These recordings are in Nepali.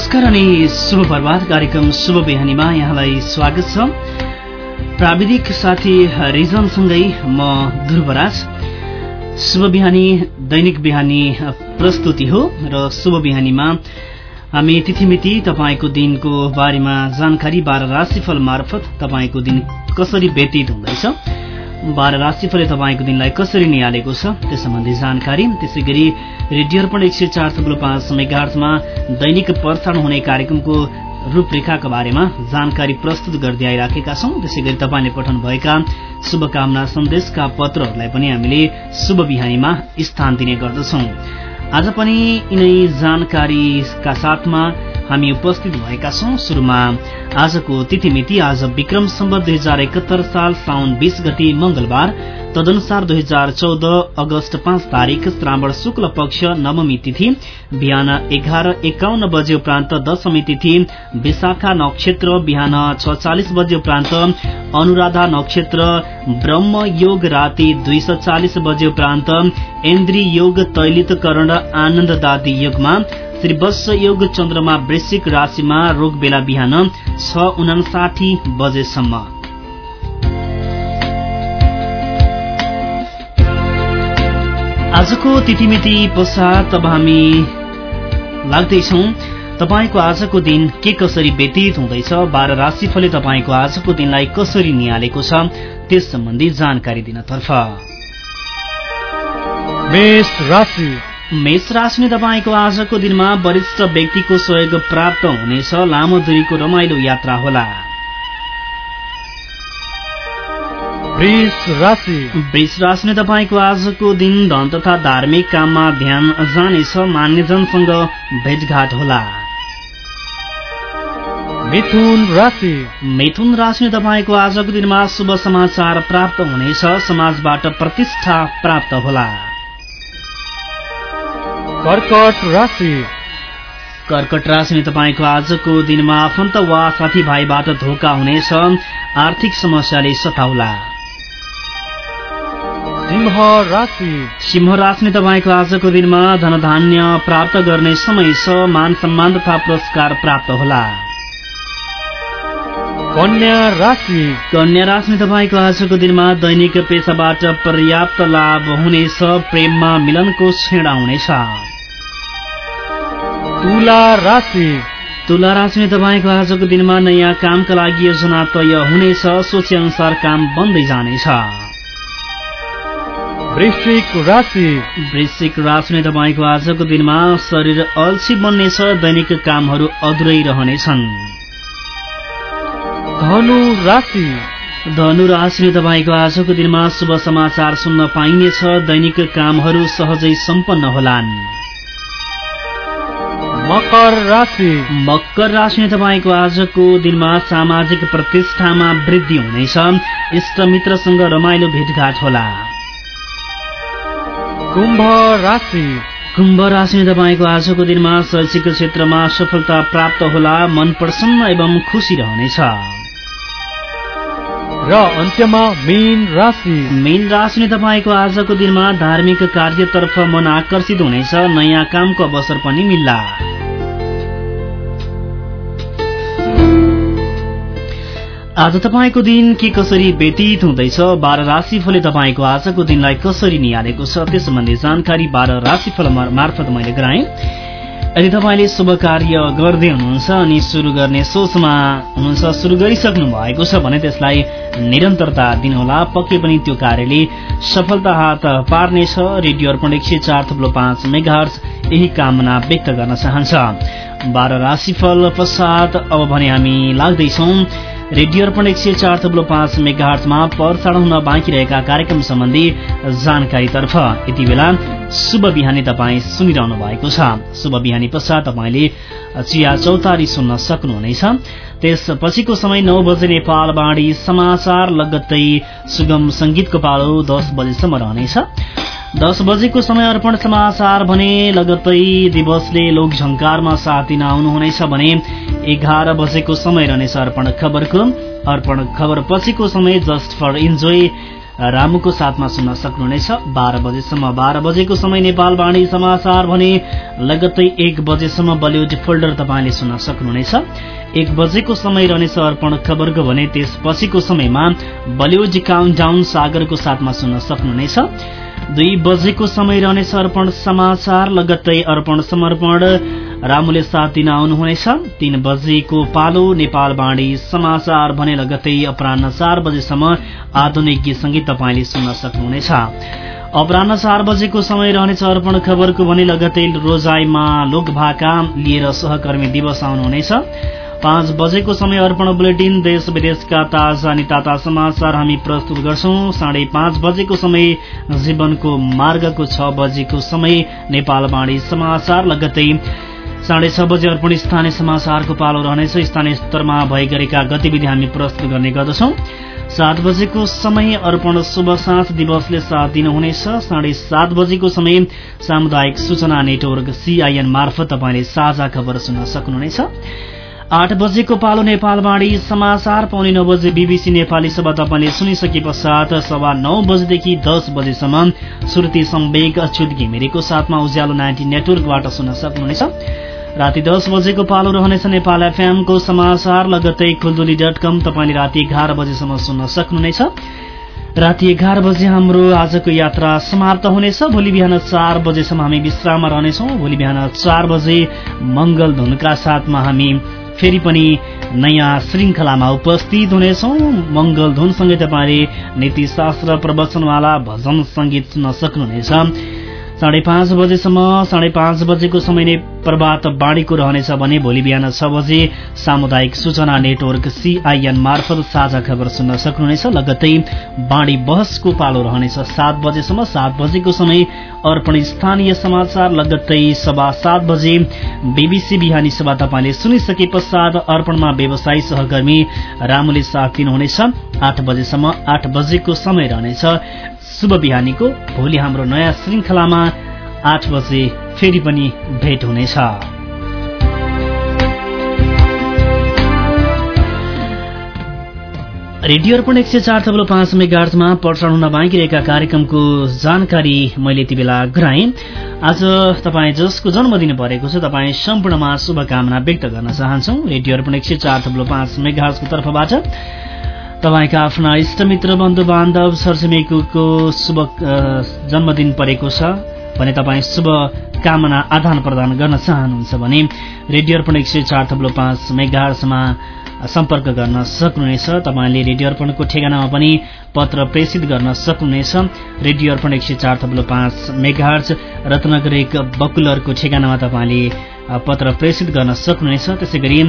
नमस्कार अनि शुभ प्रभात कार्यक्रम शुभ बिहानीमा यहाँलाई स्वागत छ। प्राविधिक साथी रिजनसँगै म ध्रुवराज। शुभ बिहानी दैनिक बिहानी प्रस्तुति हो र शुभ बिहानीमा हामी तिथिमिति तपाईँको दिनको बारेमा जानकारी बाह्र राशिफल मार्फत तपाईँको दिन कसरी व्यतीत हुँदैछ। बाह्र राशिफलले तपाईँको दिनलाई कसरी निहालेको छ त्यस सम्बन्धी जानकारी। त्यसै गरी रेडियो अर्पण एक सय चार थुप्रो पाँच मेगार्समा दैनिक प्रसारण हुने कार्यक्रमको रूपरेखाका बारेमा जानकारी प्रस्तुत गर्दै आइराखेका छौं। त्यसै गरी तपाईँले पठाउनुभएका शुभकामना सन्देशका पत्रहरूलाई पनि हामीले शुभ बिहानीमा स्थान दिने गर्दछौं। आज पनि यिनै जानकारीका साथमा हामी उपस्थित भएका छौं। शुरूमा आजको तिथिमिति आज विक्रम सम्बत दुई हजार एकहत्तर साल साउन बीस गति मंगलबार तदनुसार दुई हजार चौध अगस्त पाँच तारीक श्रावण शुक्ल पक्ष नवमी तिथि बिहान एघार एकाउन्न बजे उपरान्त दशमी तिथि विशाखा नक्षत्र बिहान छ चालिस बजे उपरान्त अनुराधा नक्षत्र ब्रह्म योग राति दुई सौ चालिस बजे उपरान्त इन्द्री योग तैलितकरण आनन्ददादी योगमा श्री वत्स योग चन्द्रमा वृश्चिक राशिमा रोग बेला बिहान छ उनासाठी बजेसम्म। आजको तिथिमिति पश्चात अब हामी लाग्दैछौ तपाईँको आजको दिन के कसरी व्यतीत हुँदैछ बाह्र राशिफलले तपाईँको आजको दिनलाई कसरी निहालेको छ त्यस सम्बन्धी जानकारी दिनतर्फ। मेष राशि राशिले तपाईँको आजको दिनमा वरिष्ठ व्यक्तिको सहयोग प्राप्त हुनेछ लामो दूरीको रमाइलो यात्रा होला। वृष राशि वृष राशिले तपाईँको आजको दिन धन तथा धार्मिक काममा ध्यान जानेछ मान्यजनसँग भेटघाट होला। मिथुन राशि। मिथुन राशिले तपाईँको आजको दिनमा शुभ समाचार प्राप्त हुनेछ समाजबाट प्रतिष्ठा प्राप्त होला। कर्कट राशि। कर्कट राशिले तपाईँको आजको दिनमा आफन्त वा साथीभाइबाट धोका हुनेछ आर्थिक समस्याले सताउला। सिंह राशि। राशिले तपाईँको आजको दिनमा धनधान्य प्राप्त गर्ने समय छ मान सम्मान तथा पुरस्कार प्राप्त होला। कन्या राशि। कन्या राशिले तपाईँको आजको दिनमा दैनिक पेसाबाट पर्याप्त लाभ हुनेछ प्रेममा मिलनको छेडा हुनेछ। तुला राशि। तुला राशिले तपाईँको आजको दिनमा नयाँ कामका लागि योजना तय हुनेछ सोचे अनुसार काम बन्दै जानेछ। वृश्चिक राशि। वृश्चिक राशिले तपाईँको आजको दिनमा शरीर अल्छी बन्नेछ दैनिक कामहरू अधुरै रहनेछन्। धनु राशि। धनु राशिले तपाईँको आजको दिनमा शुभ समाचार सुन्न पाइनेछ दैनिक कामहरू सहजै सम्पन्न होलान्। मकर राशि। मकर राशिले तपाईँको आजको दिनमा सामाजिक प्रतिष्ठामा वृद्धि हुनेछ। इष्टमित्रसँग रमाइलो भेटघाट होला। कुम्भ राशि। कुम्भ राशिले तपाईँको आजको दिनमा शैक्षिक क्षेत्रमा सफलता प्राप्त होला मन प्रसन्न एवं खुसी रहनेछ। र अन्त्यमा मीन राशि। मीन राशिले तपाईँको आजको दिनमा धार्मिक कार्यतर्फ मन आकर्षित हुनेछ नयाँ कामको अवसर पनि मिल्ला। आज तपाईँको दिन के कसरी व्यतीत हुँदैछ? बाह्र राशिफलले तपाईँको आजको दिनलाई कसरी निहालेको छ? त्यस सम्बन्धी जानकारी बाह्र राशिफल मार्फत मैले गराएँ। यदि तपाईँले शुभ कार्य गर्दै हुनुहुन्छ अनि सुरु गर्ने सोचमा हुनुहुन्छ सुरु गरिसक्नु भएको छ भने त्यसलाई निरन्तरता दिनुहोला। पक्कै पनि त्यो कार्यले सफलता हात पार्नेछ। रेडियो अर्पण एक सय चार थुप्रो पाँच मेगाहर्स यही कामना व्यक्त गर्न चाहन्छ। बाह्र राशिफल पश्चात अब भने हामी लाग्दैछौ रेडियो अर्पण एक सय चार थप्लो पाँच मेगाहर्टमा प्रसारण हुन बाँकी रहेका कार्यक्रम सम्बन्धी जानकारीतर्फ यति बेला शुभ बिहानी तपाईँ सुनिरहनु भएको छ। शुभ बिहानी पश्चात तपाईँले चिया चौतारी सुन्न सक्नुहुनेछ। त्यसपछिको समय नौ बजे नेपाल बाणी समाचार लगत्तै सुगम संगीतको पालो दस बजेसम्म रहनेछ। दस बजेको समय अर्पण समाचार भने लगत्तै दिवसले लोक झङ्कारमा साथ दिन आउनुहुनेछ भने एघार बजेको समय रहनेछ अर्पण खबरको। अर्पण खबर पछिको समय जस्ट फर इन्जोय रामुको साथमा सुन्न सक्नुहुनेछ। बाह्र बजेसम्म बाह्र बजेको समय नेपालवाणी समाचार भने लगत्तै एक बजेसम्म बलिउड फोल्डर तपाईँले सुन्न सक्नुहुनेछ। एक बजेको समय रहनेछ अर्पण खबरको भने त्यसपछिको समयमा बलिउड काउन्टाउन सागरको साथमा सुन्न सक्नुहुनेछ। दुई बजेको समय रहनेछ अर्पण समाचार लगत्तै अर्पण समर्पण। रामुले साथ दिन आउनुहुनेछ तीन बजेको पालो नेपाल बाणी समाचार भने लगत्तै अपरान्न चार बजेसम्म आधुनिक गीत संगीत तपाईँले सुन्न सक्नुहुनेछ। अपरान्न चार बजेको समय रहनेछ अर्पण खबरको भने लगत्तै रोजाइमा लोकभाका लिएर सहकर्मी दिवस आउनुहुनेछ। पाँच बजेको समय अर्पण बुलेटिन देश विदेशका ताजा अनि ताता समाचार हामी प्रस्तुत गर्छौं। साढे पाँच बजेको समय जीवनको मार्गको छ बजेको समय नेपालवाणी समाचार लगत्तै साढे छ बजे अर्पण स्थानीय समाचारको पालो रहनेछ। स्थानीय स्तरमा भए गरेका गतिविधि हामी प्रस्तुत गर्ने गर्दछौं। सात बजेको समय अर्पण शुभ साँझ दिवसले साथ दिनुहुनेछ। साढे सात बजेको समय सामुदायिक सूचना नेटवर्क सीआईएन मार्फत तपाईँले साझा खबर सुन्न सक्नुहुनेछ। आठ बजेको पालो नेपालवाणी समाचार पाउने नौ बजे बीबीसी नेपाली सभा तपाईँले सुनिसके पश्चात सभा नौ बजेदेखि दस बजेसम्म श्रुति सम्वेक अच्युत घिमिरेको साथमा उज्यालो नाइन्टी नेटवर्कबाट सुन्न सक्नुहुनेछ। राति दस बजेको पालो रहनेछ नेपाल एफएमको समाचार लगत्तै खुलदुली डट कम तपाईँले राति एघार बजेसम्म सुन्न सक्नुहुनेछ। राति एघार बजे हाम्रो आजको यात्रा समाप्त हुनेछ। भोलि बिहान चार बजेसम्म हामी विश्राममा रहनेछौँ। भोलि बिहान चार बजे मंगल धुनका साथमा हामी फेरि पनि नयाँ श्रृङ्खलामा उपस्थित हुनेछौ। मंगल धुनसँगै तपाईँले नीतिशास्त्र प्रवचनवाला भजन संगीत सुन्न सक्नुहुनेछ। साढे पाँच बजेसम्म साढे पाँच बजेको समय नै प्रभात बाढीको रहनेछ भने भोलि बिहान छ बजे सामुदायिक सूचना नेटवर्क सीआईएन मार्फत साझा खबर सुन्न सक्नुहुनेछ। लगत्तै बाढी बहसको पालो रहनेछ। सात बजेसम्म सात बजेको समय अर्पण स्थानीय समाचार। लगत्तै सभा सात बजे बीबीसी बिहानी सभा तपाईँले सुनिसके पश्चात अर्पणमा व्यवसायी सहकर्मी रामुले साथ दिनुहुनेछ। आठ बजेसम्म आठ बजेको समय रहनेछ। शुभ बिहानीको भोलि हाम्रो नयाँ श्रृङ्खलामा आठ बजे फेरि पनि भेट हुनेछ। रेडियो अर्पण एक सय चार थप्लो पाँच मेगार्थमा प्रसारण हुन बाँकी रहेका कार्यक्रमको जानकारी मैले यति बेला गराएँ। आज तपाईँ जसको जन्मदिन परेको छ तपाईँ सम्पूर्णमा शुभकामना व्यक्त गर्न चाहन्छौ। रेडियो अर्पण एक सय चार थप्लो पाँच मेगार्सको तर्फबाट तपाईँका आफ्ना इष्टमित्र बन्धु बान्धव सरछिमेकीको शुभ जन्मदिन परेको छ भने तपाईँ शुभ कामना आदान प्रदान गर्न चाहनुहुन्छ भने रेडियो अर्पण एक सय चार थप्लो पाँच मेगार्समा सम्पर्क गर्न सक्नुहुनेछ। तपाईँले रेडियो अर्पणको ठेगानामा पनि पत्र प्रेषित गर्न सक्नुहुनेछ। रेडियो अर्पण एक सय चार थप्लो पाँच मेगार्स रत्नगर एक बकुलरको ठेगानामा तपाईँले पत्र प्रेषित गर्न सक्नुहुनेछ। त्यसै गरी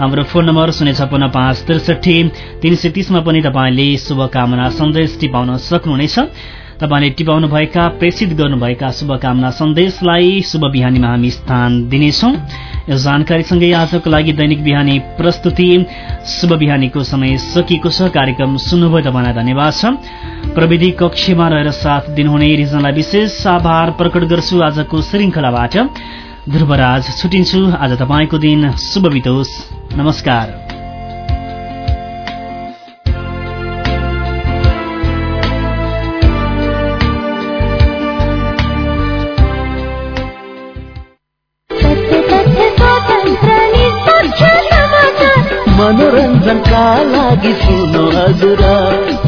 हाम्रो फोन नम्बर शून्य छपन्न पाँच त्रिसठी तिन सय तीसमा पनि तपाईँले शुभकामना सन्देश टिपाउन सक्नुहुनेछ। तपाईँले टिपाउनुभएका प्रेषित गर्नुभएका शुभकामना सन्देशलाई शुभ बिहानीमा हामी स्थान दिनेछौ। यो जानकारीसँगै आजको लागि दैनिक बिहानी प्रस्तुति शुभ बिहानीको समय सकिएको छ। कार्यक्रम सुन्नुभयो तपाईँलाई धन्यवाद छ। प्रविधि कक्षमा रहेर साथ दिनुहुने रिजनलाई विशेष आभार प्रकट गर्छु आजको श्रृङ्खलाबाट। ध्रुवराज छुटिन्छु। आज तपाईँको दिन शुभ बितोस्। नमस्कार। मनोरञ्जनका लागि सुनो हजुर।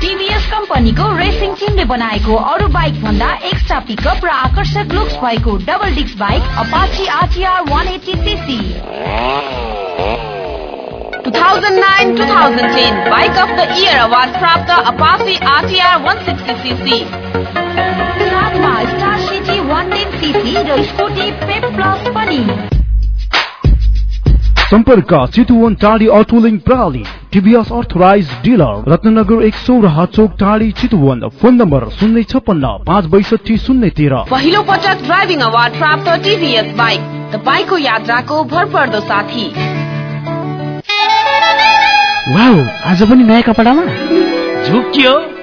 टिभीएस कम्पनीको रेसिङ टिमले बनाएको अरू बाइक भन्दा एक्स्ट्रा पिकअप र आकर्षक लुक्स भएको double disc bike Apache RTR 180 CC 2009-2010 bike of the year award प्राप्त अपाची आरटीआर 160 सीसी साथमा स्टार सिटी 110 सीसी र स्कुटी पेप प्लस पनि। सम्पर्क चितुवन टाढी अटोलिङ प्रणाली। टिभीएस अर्थराइज डिलर रत्नगर एक सौ राह चोक टाढी चितवन फोन नम्बर शून्य छपन्न पाँच बैसठी शून्य तेह्र पहिलो पटक ड्राइभिङ अवार्ड प्राप्त टिभीएस बाइक। तपाईँको यात्राको भरपर्दो साथी। वाउ आज पनि नयाँ कपडामा? झुक्कियो।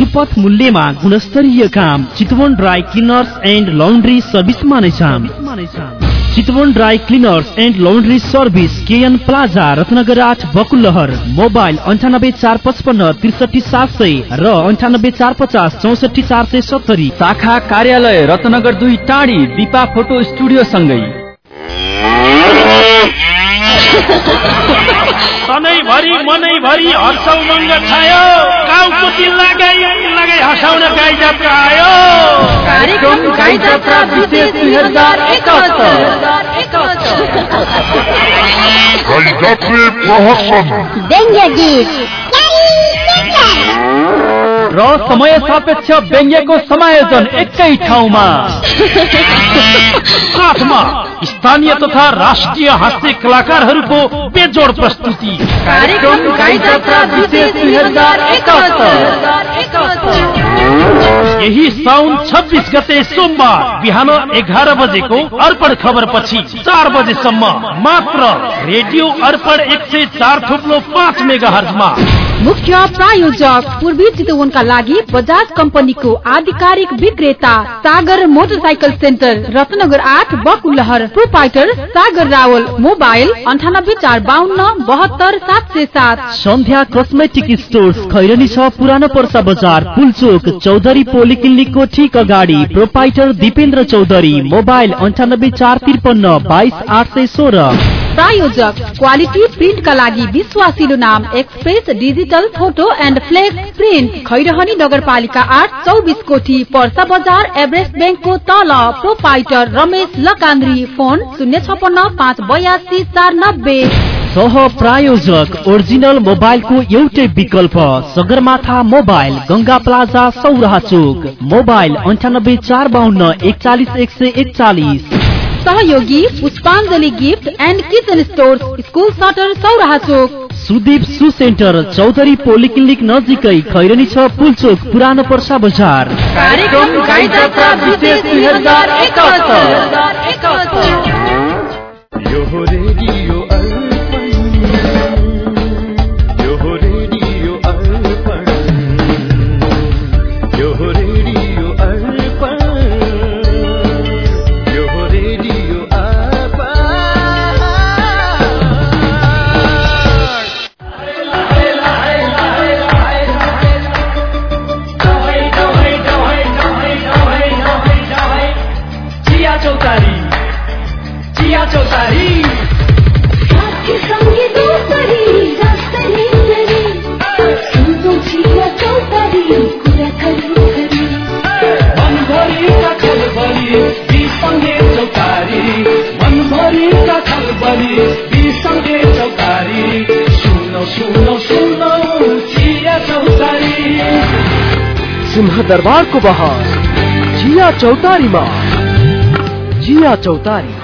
सुपथ मूल्यमा गुणस्तरीय काम Chitwan dry cleaners and laundry सर्भिसमा नै छ Chitwan dry cleaners and laundry service KN plaza Ratnanagar आठ बकुलहर मोबाइल अन्ठानब्बे चार पचपन्न त्रिसठी सात सय र अन्ठानब्बे चार पचास चौसठी चार सय सत्तरी। शाखा कार्यालय रत्नगर दुई टाढी दिपा फोटो स्टुडियो सँगै सधैँभरि मनैभरि हर्ष उमङ्ग छायो। गाउँको दिल लगाई लगाई हँसाउन गाई जात्रा आयो कार्यक्रम गाई जात्रा विशेष दुई हजार गैजात्रे प्रहसन। व्यङ्ग्य गीत। र समय सापेक्ष व्यङ्ग्यको समायोजन एकै ठाउँमा। साथमा स्थानीय तथा राष्ट्रिय हास्य कलाकारहरूको बेजोड प्रस्तुति। यही साउन छब्बिस गते सोमबार बिहान एघार बजेको अर्पण खबर पछि चार बजेसम्म मात्र रेडियो अर्पण एक सय चार थुप्लो पाँच मेगा हर्जमा मुख्य प्रायोजक पूर्वी चितवनका लागि बजाज कम्पनीको आधिकारिक विक्रेता सागर मोटरसाइकल सेन्टर रत्नगर आठ बकुलहर प्रोपाइटर सागर रावल मोबाइल अन्ठानब्बे चार बाहन्न बहत्तर सात सय सात। सन्ध्या कस्मेटिक स्टोर्स खैरनी छ पुरानो पर्सा बजार पुलचोक चौधरी पोलिक्लिनिकको ठिक अगाडि प्रोपाइटर दिपेन्द्र चौधरी मोबाइल अन्ठानब्बे चार त्रिपन्न बाइस आठ सय सोह्र। प्रायोजक क्वालिटी प्रिन्टका लागि विश्वासिलो नाम express digital photo and flex print Khairahani नगरपालिका आठ चौबिस कोठी पर्सा बजार एभरेस्ट ब्याङ्कको तल प्रोपाइटर रमेश लकान्द्री फोन शून्य छपन्न पाँच बयासी चार नब्बे सह प्रायोजक ओरिजिनल मोबाइलको एउटै विकल्प सगरमाथा मोबाइल गंगा प्लाजा सौराहा चोक मोबाइल अन्ठानब्बे चार बाहन्न एकचालिस एक सय एकचालिस। सहयोगी Pushpanjali gift and kitchen stores school shutter Sauraha चोक। सुदीप सु सेन्टर चौधरी पोलिक्लिनिक नजिकै खैरनी छ पुलचोक पुरानो पर्सा बजार। कार्यक्रम दरबारको बहर। जिया चौतारीमा। जिया चौतारी।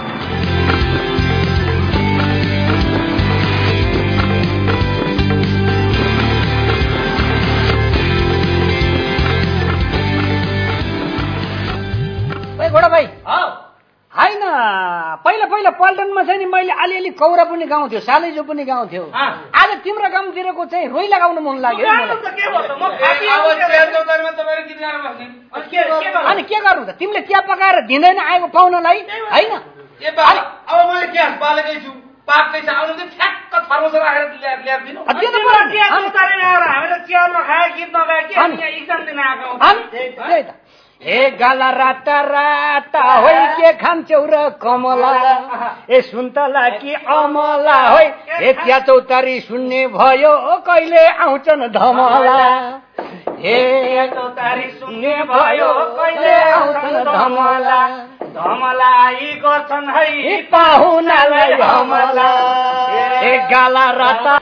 पल्टनमा चाहिँ नि मैले अलिअलि कौरा पनि गाउँथ्यो सालैजो पनि गाउँथ्यो। आज तिम्रो गाउँतिरको चाहिँ रोइ लगाउन मन लाग्यो। अनि के गर्नु? त? तिमीले चिया पकाएर दिँदैन आएको पाहुनालाई होइन? पाक्दै छ। आउनु ठ्याक्क थर्मोस राखेर ल्याएर दिनु? त्यही त। ए गाला राता राता होइ के खान्छौ र कमला ए सुन्तला कि अमला होइ ए चिया चौतारी सुन्ने भयो कहिले आउँछन् धमला ए चौतारी सुन्ने भयो कहिले आउँछन् धमला धमला यी गर्छन् है पाहुनालाई हमला ए गाला रटा